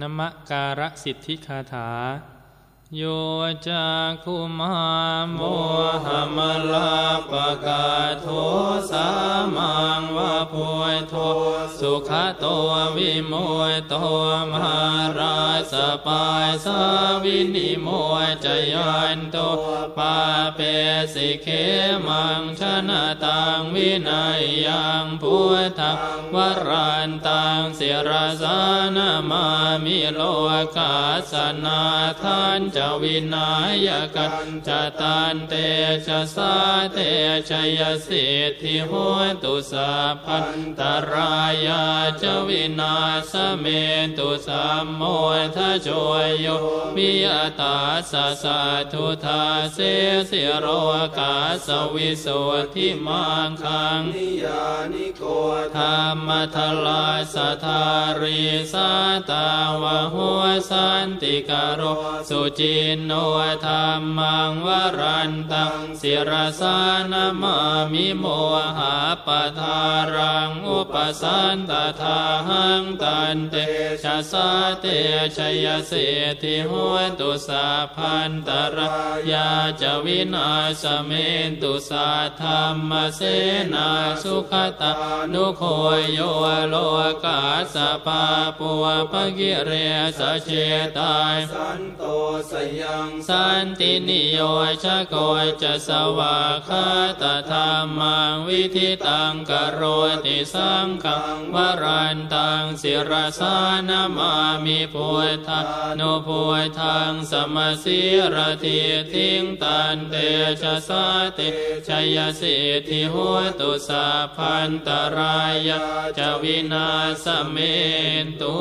นมการสิทธิคาถา โยจาคุมาโมหมลาปะกา โทสุขโตวิโมยโตมหาราสปายสาวินิโมยจยันโตปาเปสิเคมังชนะตังวินัยยังพุทธังวรันตังเสิรสานามามิโลกาสนาทานเจวินายกันจะตันเตชะสาเตชยสิทธิโหตุสัพพันตรายาจวินาสเมตุสัมโมทโชยโยวิยตาสสะทุทาเสสิโรกาสวิโสทิมังคังนิยานิโกธรรมทลาสทาริสาตาวะหัวสันติกโรสุจินโนธรรมังวรันตังศิรสานามามิโมหาปทารังอุปสันตทาหังตันเตชะสาเตชยเสธิหัวตุสาพันตรายาจวินาสเมนตุสาธรรมเสนาสุขตานุโคโยโลกาสปาปัวปะกิเรสเชตายสันโตสยังสันตินิโยชะโกจะสวาคาตธรรมังวิธิตังกโรติสังฆังวรันตังสิรสานามามิพุทธานุพุทธังสมสิรทิทิงตันเตชะสาติชยสิทธิหัวตุสาพันตรายจะวินาสเมนตุ